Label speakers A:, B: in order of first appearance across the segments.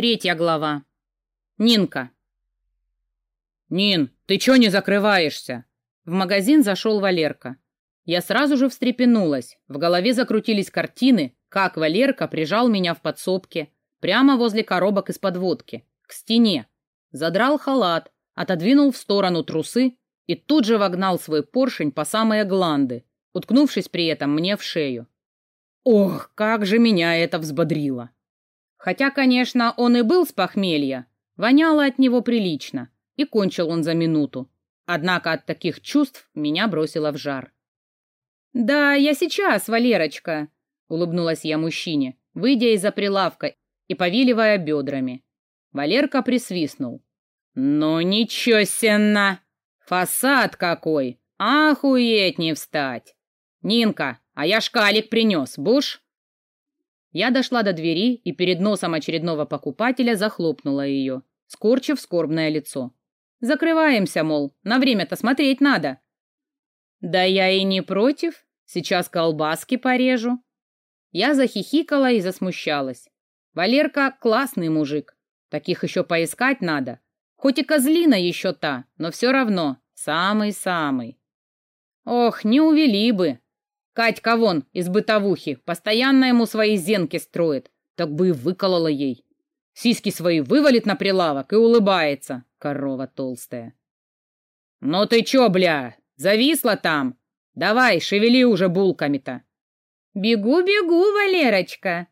A: Третья глава. Нинка. «Нин, ты чё не закрываешься?» В магазин зашел Валерка. Я сразу же встрепенулась. В голове закрутились картины, как Валерка прижал меня в подсобке, прямо возле коробок из-под водки, к стене. Задрал халат, отодвинул в сторону трусы и тут же вогнал свой поршень по самые гланды, уткнувшись при этом мне в шею. Ох, как же меня это взбодрило! Хотя, конечно, он и был с похмелья, воняло от него прилично, и кончил он за минуту. Однако от таких чувств меня бросило в жар. «Да, я сейчас, Валерочка», — улыбнулась я мужчине, выйдя из-за прилавка и повиливая бедрами. Валерка присвистнул. «Ну ничего сена! Фасад какой! Охуеть не встать! Нинка, а я шкалик принес, буш?» Я дошла до двери и перед носом очередного покупателя захлопнула ее, скорчив скорбное лицо. «Закрываемся, мол, на время-то смотреть надо». «Да я и не против, сейчас колбаски порежу». Я захихикала и засмущалась. Валерка классный мужик, таких еще поискать надо. Хоть и козлина еще та, но все равно самый-самый. Ох, не увели бы, Катька вон из бытовухи, постоянно ему свои зенки строит, так бы и выколола ей. Сиськи свои вывалит на прилавок и улыбается, корова толстая. «Ну ты чё, бля, зависла там? Давай, шевели уже булками-то!» «Бегу, бегу, Валерочка!»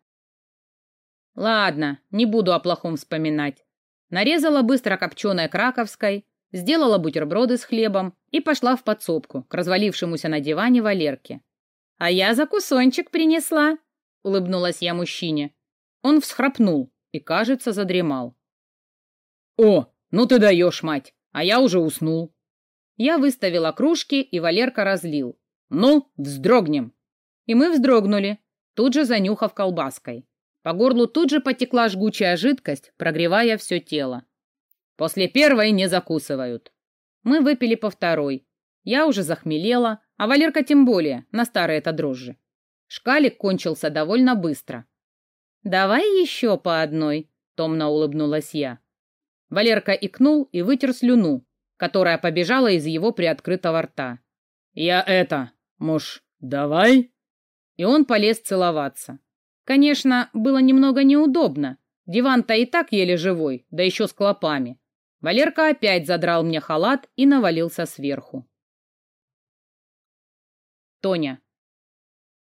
A: Ладно, не буду о плохом вспоминать. Нарезала быстро копченой краковской, сделала бутерброды с хлебом и пошла в подсобку к развалившемуся на диване Валерке. «А я за кусончик принесла», — улыбнулась я мужчине. Он всхрапнул и, кажется, задремал. «О, ну ты даешь, мать, а я уже уснул». Я выставила кружки, и Валерка разлил. «Ну, вздрогнем!» И мы вздрогнули, тут же занюхав колбаской. По горлу тут же потекла жгучая жидкость, прогревая все тело. После первой не закусывают. Мы выпили по второй. Я уже захмелела, а Валерка тем более, на старые-то дрожжи. Шкалик кончился довольно быстро. «Давай еще по одной», — томно улыбнулась я. Валерка икнул и вытер слюну, которая побежала из его приоткрытого рта. «Я это, муж, давай?» И он полез целоваться. Конечно, было немного неудобно. Диван-то и так еле живой, да еще с клопами. Валерка опять задрал мне халат и навалился сверху. Тоня.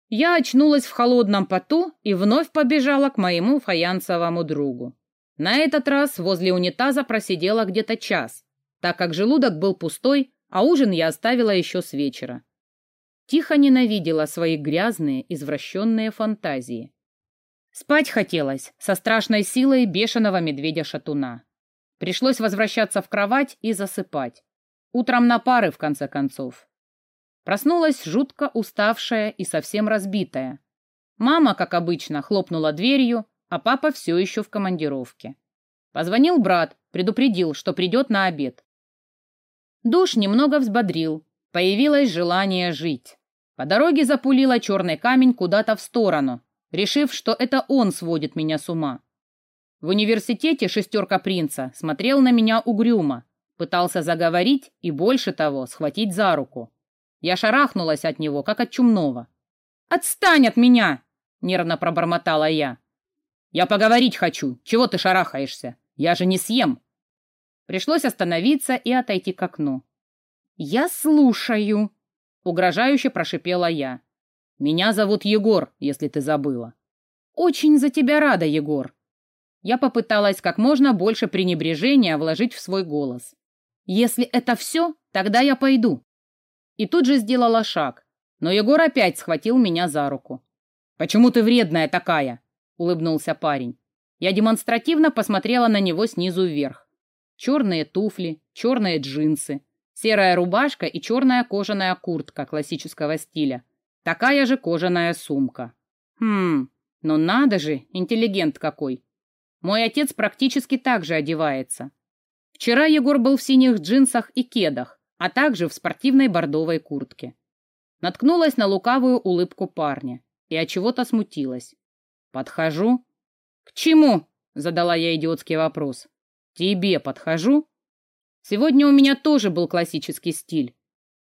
A: Я очнулась в холодном поту и вновь побежала к моему фаянсовому другу. На этот раз возле унитаза просидела где-то час, так как желудок был пустой, а ужин я оставила еще с вечера. Тихо ненавидела свои грязные, извращенные фантазии. Спать хотелось со страшной силой бешеного медведя-шатуна. Пришлось возвращаться в кровать и засыпать. Утром на пары, в конце концов. Проснулась жутко уставшая и совсем разбитая. Мама, как обычно, хлопнула дверью, а папа все еще в командировке. Позвонил брат, предупредил, что придет на обед. Душ немного взбодрил, появилось желание жить. По дороге запулила черный камень куда-то в сторону, решив, что это он сводит меня с ума. В университете шестерка принца смотрел на меня угрюмо, пытался заговорить и, больше того, схватить за руку. Я шарахнулась от него, как от чумного. «Отстань от меня!» — нервно пробормотала я. «Я поговорить хочу. Чего ты шарахаешься? Я же не съем!» Пришлось остановиться и отойти к окну. «Я слушаю!» — угрожающе прошипела я. «Меня зовут Егор, если ты забыла». «Очень за тебя рада, Егор!» Я попыталась как можно больше пренебрежения вложить в свой голос. «Если это все, тогда я пойду и тут же сделала шаг, но Егор опять схватил меня за руку. «Почему ты вредная такая?» — улыбнулся парень. Я демонстративно посмотрела на него снизу вверх. Черные туфли, черные джинсы, серая рубашка и черная кожаная куртка классического стиля. Такая же кожаная сумка. Хм, ну надо же, интеллигент какой. Мой отец практически так же одевается. Вчера Егор был в синих джинсах и кедах, а также в спортивной бордовой куртке. Наткнулась на лукавую улыбку парня и от чего-то смутилась. Подхожу. К чему? Задала я идиотский вопрос. Тебе подхожу? Сегодня у меня тоже был классический стиль.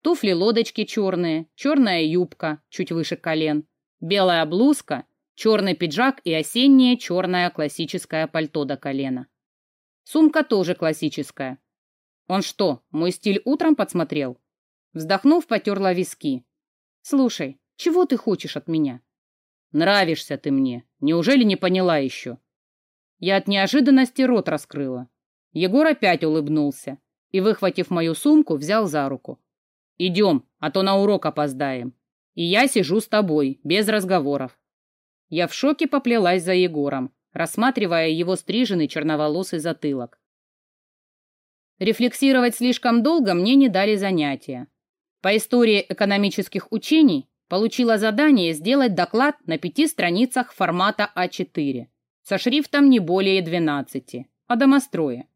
A: Туфли-лодочки черные, черная юбка, чуть выше колен, белая блузка, черный пиджак и осеннее черное классическое пальто до колена. Сумка тоже классическая. Он что, мой стиль утром подсмотрел? Вздохнув, потерла виски. Слушай, чего ты хочешь от меня? Нравишься ты мне. Неужели не поняла еще? Я от неожиданности рот раскрыла. Егор опять улыбнулся и, выхватив мою сумку, взял за руку. «Идем, а то на урок опоздаем. И я сижу с тобой, без разговоров». Я в шоке поплелась за Егором, рассматривая его стриженный черноволосый затылок. Рефлексировать слишком долго мне не дали занятия. По истории экономических учений получила задание сделать доклад на пяти страницах формата А4 со шрифтом не более 12 о домострое.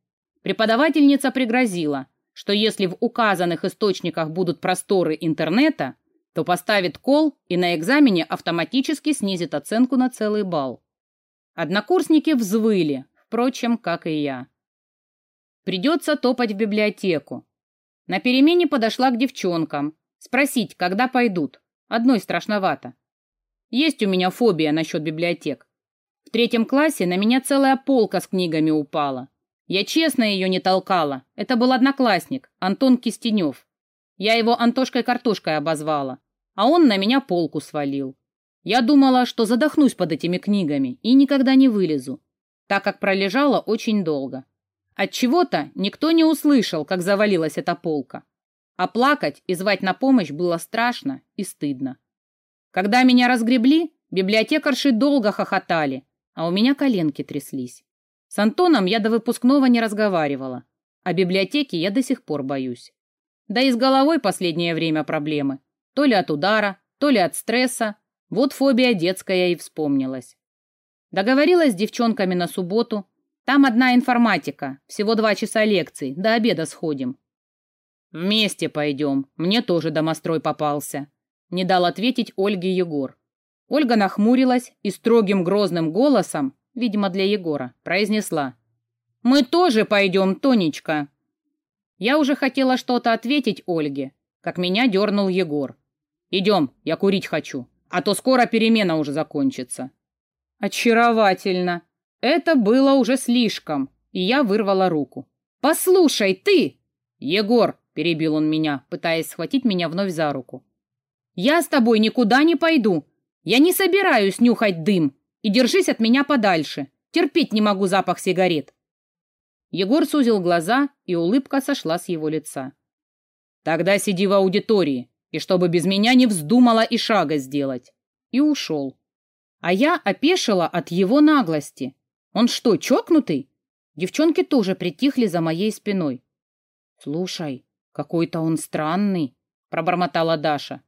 A: Преподавательница пригрозила, что если в указанных источниках будут просторы интернета, то поставит кол и на экзамене автоматически снизит оценку на целый балл. Однокурсники взвыли, впрочем, как и я. Придется топать в библиотеку. На перемене подошла к девчонкам. Спросить, когда пойдут. Одной страшновато. Есть у меня фобия насчет библиотек. В третьем классе на меня целая полка с книгами упала. Я честно ее не толкала. Это был одноклассник, Антон Кистенев. Я его Антошкой-картошкой обозвала, а он на меня полку свалил. Я думала, что задохнусь под этими книгами и никогда не вылезу, так как пролежала очень долго. От чего-то никто не услышал, как завалилась эта полка. А плакать и звать на помощь было страшно и стыдно. Когда меня разгребли, библиотекарши долго хохотали, а у меня коленки тряслись. С Антоном я до выпускного не разговаривала, а библиотеки я до сих пор боюсь. Да и с головой последнее время проблемы. То ли от удара, то ли от стресса. Вот фобия детская и вспомнилась. Договорилась с девчонками на субботу, там одна информатика, всего два часа лекций, до обеда сходим. Вместе пойдем, мне тоже домострой попался. Не дал ответить Ольге Егор. Ольга нахмурилась и строгим грозным голосом, видимо, для Егора, произнесла. «Мы тоже пойдем, Тонечка». Я уже хотела что-то ответить Ольге, как меня дернул Егор. «Идем, я курить хочу, а то скоро перемена уже закончится». «Очаровательно!» Это было уже слишком, и я вырвала руку. «Послушай, ты!» «Егор!» — перебил он меня, пытаясь схватить меня вновь за руку. «Я с тобой никуда не пойду. Я не собираюсь нюхать дым. И держись от меня подальше. Терпеть не могу запах сигарет». Егор сузил глаза, и улыбка сошла с его лица. «Тогда сиди в аудитории, и чтобы без меня не вздумала и шага сделать». И ушел. А я опешила от его наглости. Он что, чокнутый? Девчонки тоже притихли за моей спиной. Слушай, какой-то он странный, пробормотала Даша.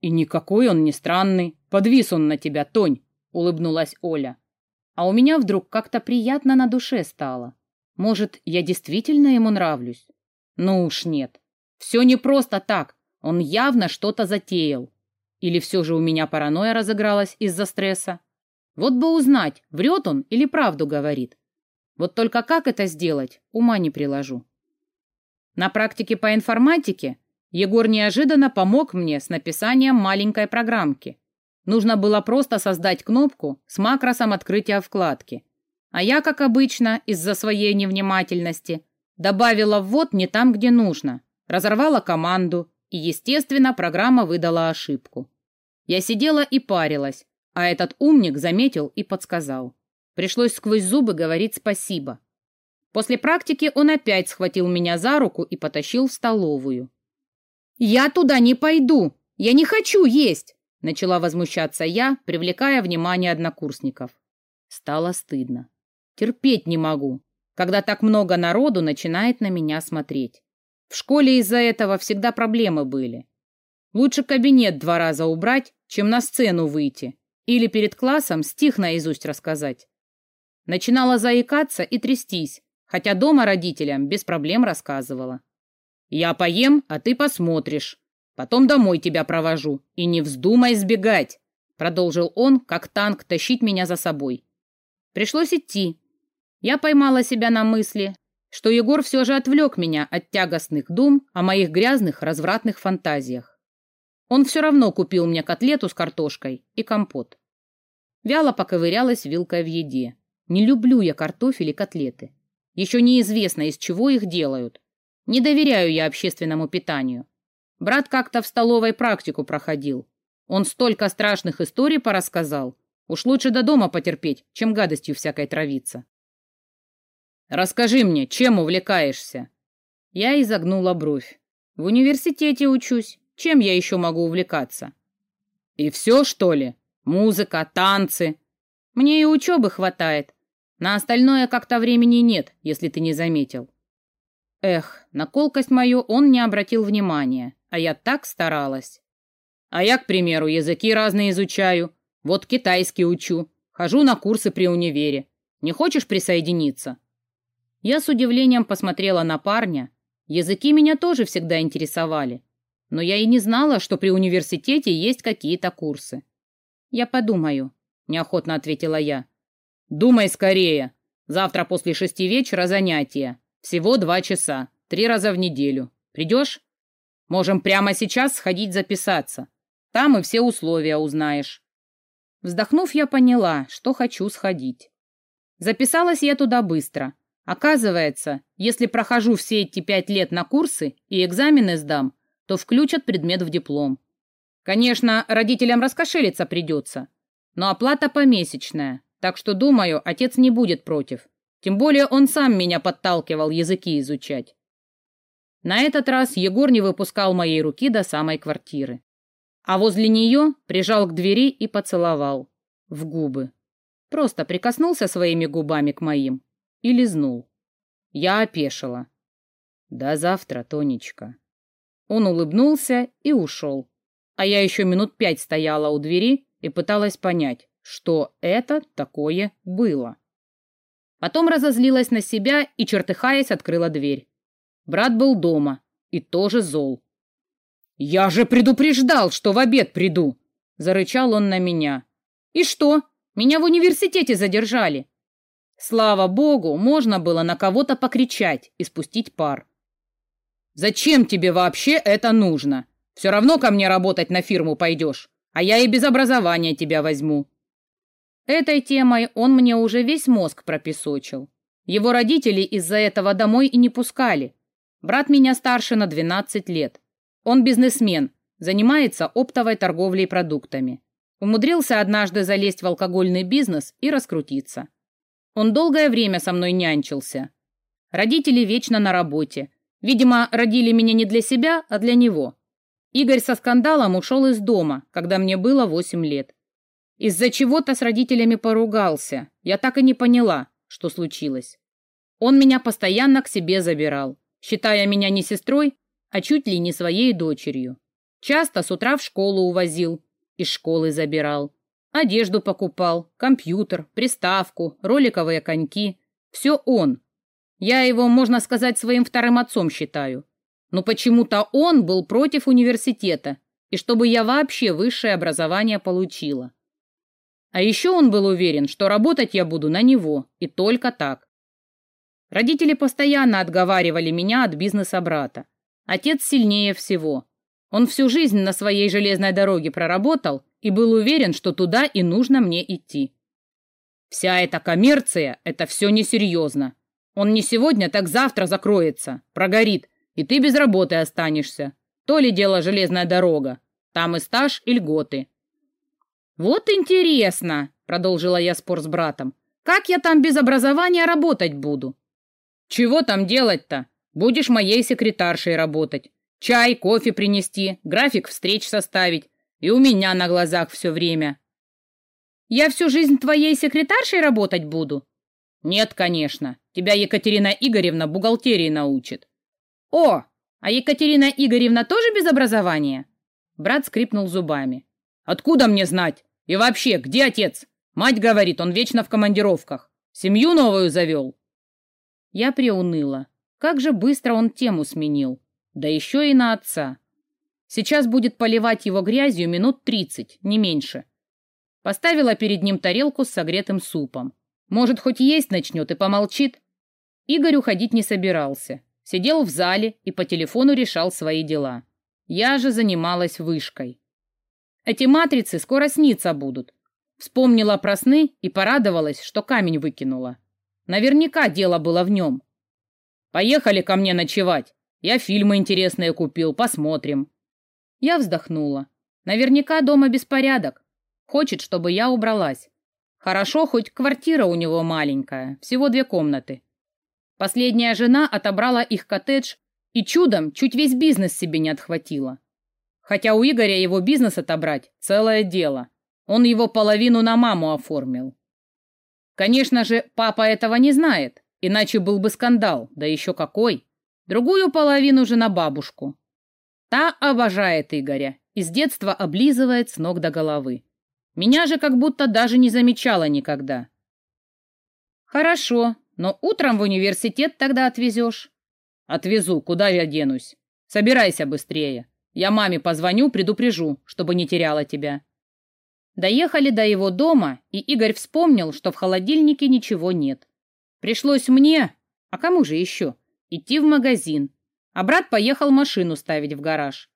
A: И никакой он не странный. Подвис он на тебя, Тонь, улыбнулась Оля. А у меня вдруг как-то приятно на душе стало. Может, я действительно ему нравлюсь? Ну уж нет. Все не просто так. Он явно что-то затеял. Или все же у меня паранойя разыгралась из-за стресса? Вот бы узнать, врет он или правду говорит. Вот только как это сделать, ума не приложу. На практике по информатике Егор неожиданно помог мне с написанием маленькой программки. Нужно было просто создать кнопку с макросом открытия вкладки. А я, как обычно, из-за своей невнимательности, добавила ввод не там, где нужно, разорвала команду, и, естественно, программа выдала ошибку. Я сидела и парилась, а этот умник заметил и подсказал. Пришлось сквозь зубы говорить спасибо. После практики он опять схватил меня за руку и потащил в столовую. «Я туда не пойду! Я не хочу есть!» Начала возмущаться я, привлекая внимание однокурсников. Стало стыдно. Терпеть не могу, когда так много народу начинает на меня смотреть. В школе из-за этого всегда проблемы были. Лучше кабинет два раза убрать, чем на сцену выйти или перед классом стих наизусть рассказать. Начинала заикаться и трястись, хотя дома родителям без проблем рассказывала. «Я поем, а ты посмотришь. Потом домой тебя провожу. И не вздумай сбегать!» Продолжил он, как танк, тащить меня за собой. Пришлось идти, Я поймала себя на мысли, что Егор все же отвлек меня от тягостных дум о моих грязных, развратных фантазиях. Он все равно купил мне котлету с картошкой и компот. Вяло поковырялась вилкой в еде. Не люблю я картофель и котлеты. Еще неизвестно, из чего их делают. Не доверяю я общественному питанию. Брат как-то в столовой практику проходил. Он столько страшных историй порассказал. Уж лучше до дома потерпеть, чем гадостью всякой травиться. «Расскажи мне, чем увлекаешься?» Я изогнула бровь. «В университете учусь. Чем я еще могу увлекаться?» «И все, что ли? Музыка, танцы?» «Мне и учебы хватает. На остальное как-то времени нет, если ты не заметил». Эх, на колкость мою он не обратил внимания, а я так старалась. А я, к примеру, языки разные изучаю. Вот китайский учу. Хожу на курсы при универе. Не хочешь присоединиться? Я с удивлением посмотрела на парня. Языки меня тоже всегда интересовали. Но я и не знала, что при университете есть какие-то курсы. Я подумаю, неохотно ответила я. Думай скорее. Завтра после шести вечера занятия. Всего два часа. Три раза в неделю. Придешь? Можем прямо сейчас сходить записаться. Там и все условия узнаешь. Вздохнув, я поняла, что хочу сходить. Записалась я туда быстро. Оказывается, если прохожу все эти пять лет на курсы и экзамены сдам, то включат предмет в диплом. Конечно, родителям раскошелиться придется, но оплата помесячная, так что, думаю, отец не будет против. Тем более он сам меня подталкивал языки изучать. На этот раз Егор не выпускал моей руки до самой квартиры. А возле нее прижал к двери и поцеловал. В губы. Просто прикоснулся своими губами к моим и лизнул. Я опешила. «До завтра, Тонечка». Он улыбнулся и ушел. А я еще минут пять стояла у двери и пыталась понять, что это такое было. Потом разозлилась на себя и, чертыхаясь, открыла дверь. Брат был дома и тоже зол. «Я же предупреждал, что в обед приду!» — зарычал он на меня. «И что? Меня в университете задержали. Слава богу, можно было на кого-то покричать и спустить пар. «Зачем тебе вообще это нужно? Все равно ко мне работать на фирму пойдешь, а я и без образования тебя возьму». Этой темой он мне уже весь мозг пропесочил. Его родители из-за этого домой и не пускали. Брат меня старше на 12 лет. Он бизнесмен, занимается оптовой торговлей продуктами. Умудрился однажды залезть в алкогольный бизнес и раскрутиться. Он долгое время со мной нянчился. Родители вечно на работе. Видимо, родили меня не для себя, а для него. Игорь со скандалом ушел из дома, когда мне было восемь лет. Из-за чего-то с родителями поругался. Я так и не поняла, что случилось. Он меня постоянно к себе забирал, считая меня не сестрой, а чуть ли не своей дочерью. Часто с утра в школу увозил, из школы забирал. Одежду покупал, компьютер, приставку, роликовые коньки. Все он. Я его, можно сказать, своим вторым отцом считаю. Но почему-то он был против университета, и чтобы я вообще высшее образование получила. А еще он был уверен, что работать я буду на него, и только так. Родители постоянно отговаривали меня от бизнеса брата. Отец сильнее всего. Он всю жизнь на своей железной дороге проработал и был уверен, что туда и нужно мне идти. Вся эта коммерция — это все несерьезно. Он не сегодня, так завтра закроется, прогорит, и ты без работы останешься. То ли дело железная дорога. Там и стаж, и льготы. «Вот интересно», — продолжила я спор с братом, «как я там без образования работать буду?» «Чего там делать-то? Будешь моей секретаршей работать. Чай, кофе принести, график встреч составить, и у меня на глазах все время. Я всю жизнь твоей секретаршей работать буду? Нет, конечно. Тебя Екатерина Игоревна бухгалтерии научит. О, а Екатерина Игоревна тоже без образования? Брат скрипнул зубами. Откуда мне знать? И вообще, где отец? Мать говорит, он вечно в командировках. Семью новую завел. Я приуныла. Как же быстро он тему сменил. Да еще и на отца. Сейчас будет поливать его грязью минут тридцать, не меньше. Поставила перед ним тарелку с согретым супом. Может, хоть есть начнет и помолчит? Игорь уходить не собирался. Сидел в зале и по телефону решал свои дела. Я же занималась вышкой. Эти матрицы скоро сниться будут. Вспомнила про сны и порадовалась, что камень выкинула. Наверняка дело было в нем. Поехали ко мне ночевать. Я фильмы интересные купил, посмотрим. Я вздохнула. Наверняка дома беспорядок. Хочет, чтобы я убралась. Хорошо, хоть квартира у него маленькая, всего две комнаты. Последняя жена отобрала их коттедж и чудом чуть весь бизнес себе не отхватила. Хотя у Игоря его бизнес отобрать – целое дело. Он его половину на маму оформил. Конечно же, папа этого не знает, иначе был бы скандал, да еще какой. Другую половину же на бабушку. Та обожает Игоря и с детства облизывает с ног до головы. Меня же как будто даже не замечала никогда. Хорошо, но утром в университет тогда отвезешь. Отвезу, куда я денусь. Собирайся быстрее. Я маме позвоню, предупрежу, чтобы не теряла тебя. Доехали до его дома, и Игорь вспомнил, что в холодильнике ничего нет. Пришлось мне, а кому же еще, идти в магазин. А брат поехал машину ставить в гараж.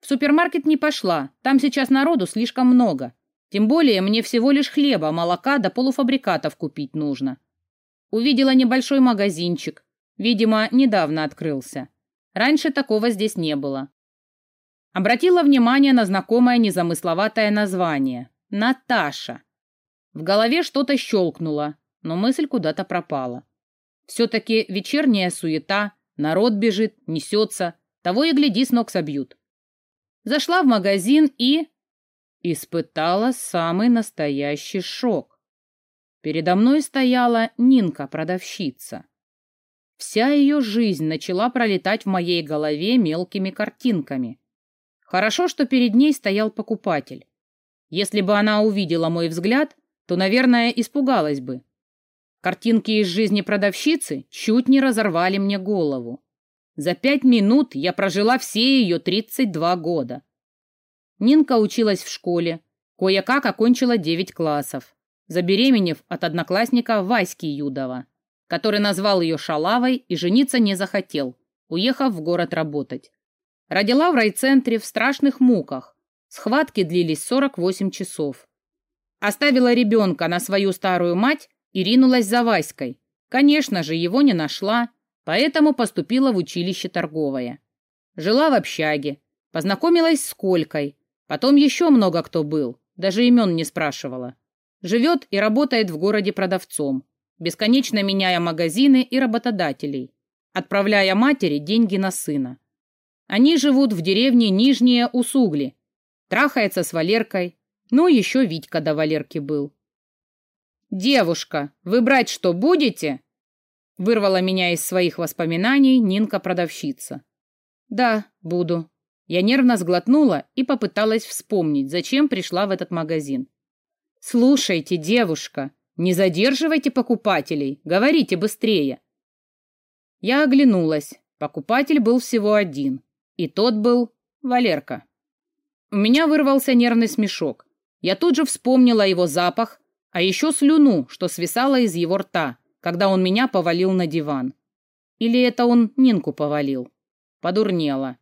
A: В супермаркет не пошла, там сейчас народу слишком много. Тем более мне всего лишь хлеба, молока да полуфабрикатов купить нужно. Увидела небольшой магазинчик. Видимо, недавно открылся. Раньше такого здесь не было. Обратила внимание на знакомое незамысловатое название – Наташа. В голове что-то щелкнуло, но мысль куда-то пропала. Все-таки вечерняя суета, народ бежит, несется, того и гляди, с ног собьют. Зашла в магазин и... Испытала самый настоящий шок. Передо мной стояла Нинка-продавщица. Вся ее жизнь начала пролетать в моей голове мелкими картинками. Хорошо, что перед ней стоял покупатель. Если бы она увидела мой взгляд, то, наверное, испугалась бы. Картинки из жизни продавщицы чуть не разорвали мне голову. За пять минут я прожила все ее 32 года. Нинка училась в школе, кое-как окончила 9 классов, забеременев от одноклассника Васьки Юдова, который назвал ее шалавой и жениться не захотел, уехав в город работать. Родила в райцентре в страшных муках. Схватки длились 48 часов. Оставила ребенка на свою старую мать и ринулась за Васькой. Конечно же, его не нашла, поэтому поступила в училище торговое. Жила в общаге, познакомилась с Колькой, потом еще много кто был, даже имен не спрашивала. Живет и работает в городе продавцом, бесконечно меняя магазины и работодателей, отправляя матери деньги на сына. Они живут в деревне Нижние Усугли. Трахается с Валеркой. Ну, еще Витька до Валерки был. «Девушка, вы брать что будете?» Вырвала меня из своих воспоминаний Нинка-продавщица. «Да, буду». Я нервно сглотнула и попыталась вспомнить, зачем пришла в этот магазин. «Слушайте, девушка, не задерживайте покупателей, говорите быстрее». Я оглянулась. Покупатель был всего один. И тот был Валерка. У меня вырвался нервный смешок. Я тут же вспомнила его запах, а еще слюну, что свисала из его рта, когда он меня повалил на диван. Или это он Нинку повалил? Подурнела.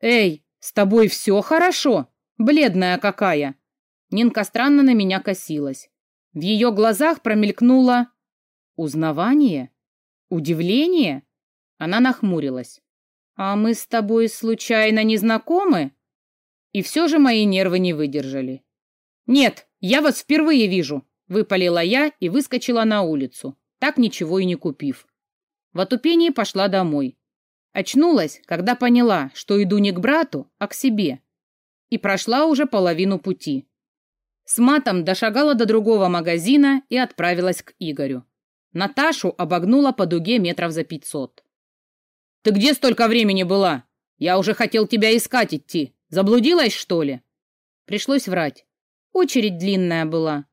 A: «Эй, с тобой все хорошо? Бледная какая!» Нинка странно на меня косилась. В ее глазах промелькнуло... Узнавание? Удивление? Она нахмурилась. «А мы с тобой случайно не знакомы?» И все же мои нервы не выдержали. «Нет, я вас впервые вижу», — выпалила я и выскочила на улицу, так ничего и не купив. В отупении пошла домой. Очнулась, когда поняла, что иду не к брату, а к себе. И прошла уже половину пути. С матом дошагала до другого магазина и отправилась к Игорю. Наташу обогнула по дуге метров за пятьсот. Ты где столько времени была? Я уже хотел тебя искать идти. Заблудилась, что ли?» Пришлось врать. Очередь длинная была.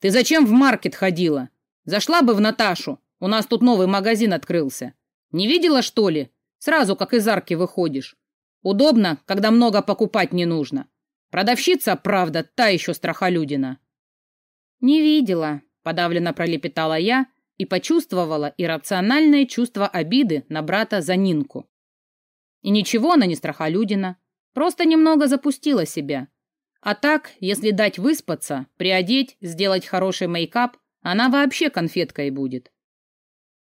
A: «Ты зачем в маркет ходила? Зашла бы в Наташу. У нас тут новый магазин открылся. Не видела, что ли? Сразу, как из арки выходишь. Удобно, когда много покупать не нужно. Продавщица, правда, та еще страхолюдина». «Не видела. подавленно пролепетала я и почувствовала иррациональное чувство обиды на брата за Нинку. И ничего она не страхолюдина, просто немного запустила себя. А так, если дать выспаться, приодеть, сделать хороший мейкап, она вообще конфеткой будет.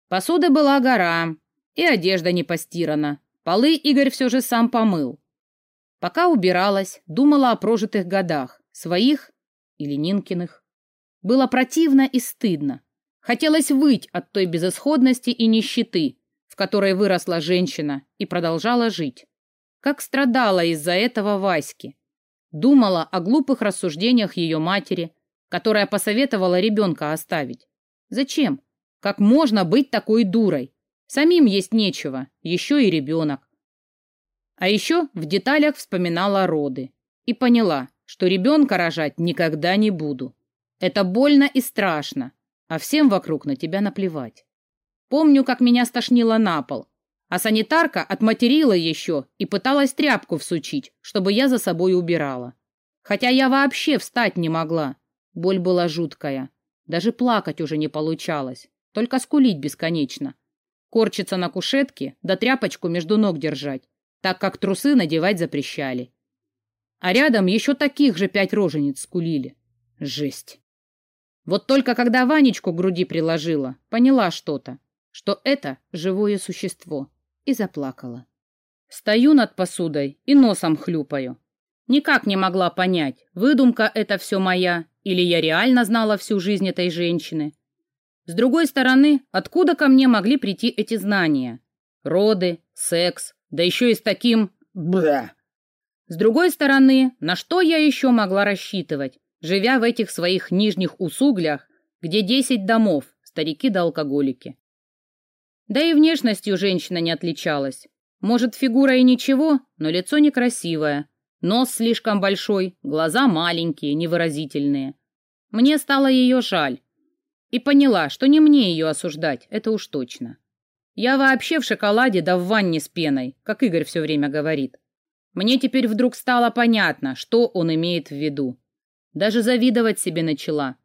A: Посуды была гора, и одежда не постирана. Полы Игорь все же сам помыл. Пока убиралась, думала о прожитых годах, своих или Нинкиных. Было противно и стыдно. Хотелось выть от той безысходности и нищеты, в которой выросла женщина и продолжала жить. Как страдала из-за этого Васьки. Думала о глупых рассуждениях ее матери, которая посоветовала ребенка оставить. Зачем? Как можно быть такой дурой? Самим есть нечего, еще и ребенок. А еще в деталях вспоминала роды и поняла, что ребенка рожать никогда не буду. Это больно и страшно, а всем вокруг на тебя наплевать. Помню, как меня стошнило на пол, а санитарка отматерила еще и пыталась тряпку всучить, чтобы я за собой убирала. Хотя я вообще встать не могла. Боль была жуткая. Даже плакать уже не получалось, только скулить бесконечно. Корчиться на кушетке, да тряпочку между ног держать, так как трусы надевать запрещали. А рядом еще таких же пять рожениц скулили. Жесть. Вот только когда Ванечку к груди приложила, поняла что-то, что это живое существо, и заплакала. Стою над посудой и носом хлюпаю. Никак не могла понять, выдумка это все моя, или я реально знала всю жизнь этой женщины. С другой стороны, откуда ко мне могли прийти эти знания? Роды, секс, да еще и с таким... Бля. С другой стороны, на что я еще могла рассчитывать, живя в этих своих нижних усуглях, где десять домов, старики да алкоголики. Да и внешностью женщина не отличалась. Может, фигура и ничего, но лицо некрасивое, нос слишком большой, глаза маленькие, невыразительные. Мне стало ее жаль. И поняла, что не мне ее осуждать, это уж точно. Я вообще в шоколаде да в ванне с пеной, как Игорь все время говорит. Мне теперь вдруг стало понятно, что он имеет в виду. Даже завидовать себе начала.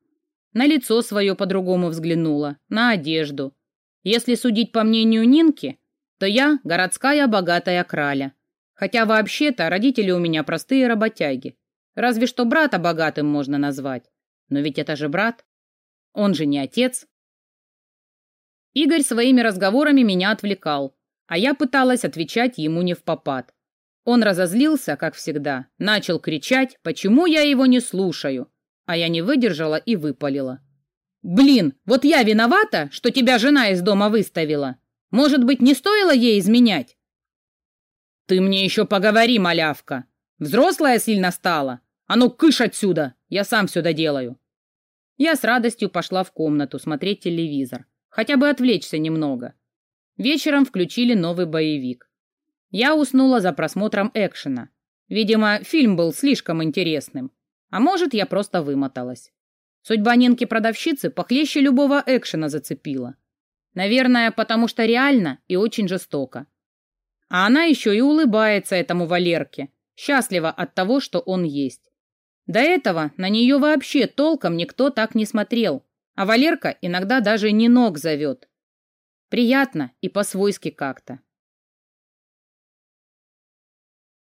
A: На лицо свое по-другому взглянула, на одежду. Если судить по мнению Нинки, то я городская богатая краля. Хотя вообще-то родители у меня простые работяги. Разве что брата богатым можно назвать. Но ведь это же брат. Он же не отец. Игорь своими разговорами меня отвлекал, а я пыталась отвечать ему не в попад. Он разозлился, как всегда, начал кричать, почему я его не слушаю, а я не выдержала и выпалила. «Блин, вот я виновата, что тебя жена из дома выставила. Может быть, не стоило ей изменять?» «Ты мне еще поговори, малявка. Взрослая сильно стала. А ну, кыш отсюда, я сам все доделаю». Я с радостью пошла в комнату смотреть телевизор, хотя бы отвлечься немного. Вечером включили новый боевик. Я уснула за просмотром экшена. Видимо, фильм был слишком интересным. А может, я просто вымоталась. Судьба Нинки-продавщицы похлеще любого экшена зацепила. Наверное, потому что реально и очень жестоко. А она еще и улыбается этому Валерке, счастлива от того, что он есть. До этого на нее вообще толком никто так не смотрел, а Валерка иногда даже не ног зовет. Приятно и по-свойски как-то.